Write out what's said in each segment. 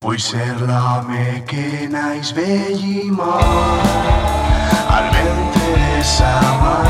Pois errame que nais bellima Al vente desa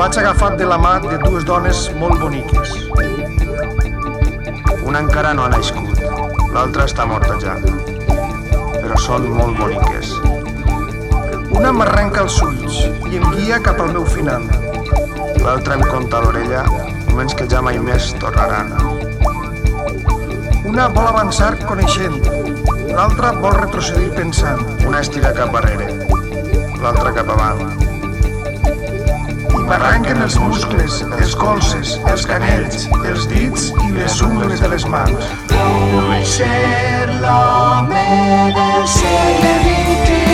Vaig agafat de la mà de dues dones molt boniques. Una encara no ha nascut, l'altra està morta ja, però són molt boniques. Una m'arrenca els ulls i em guia cap al meu final. L'altra em conta l'orella moments que ja mai més tornaran. Una vol avançar coneixent, l'altra vol retrocedir pensant. Una estira cap darrere, l'altra cap avant. I m'arrenquen els muscles, els colzes, els canells, els dits i les ungles de les mans. Vull ser l'home del segle XXI.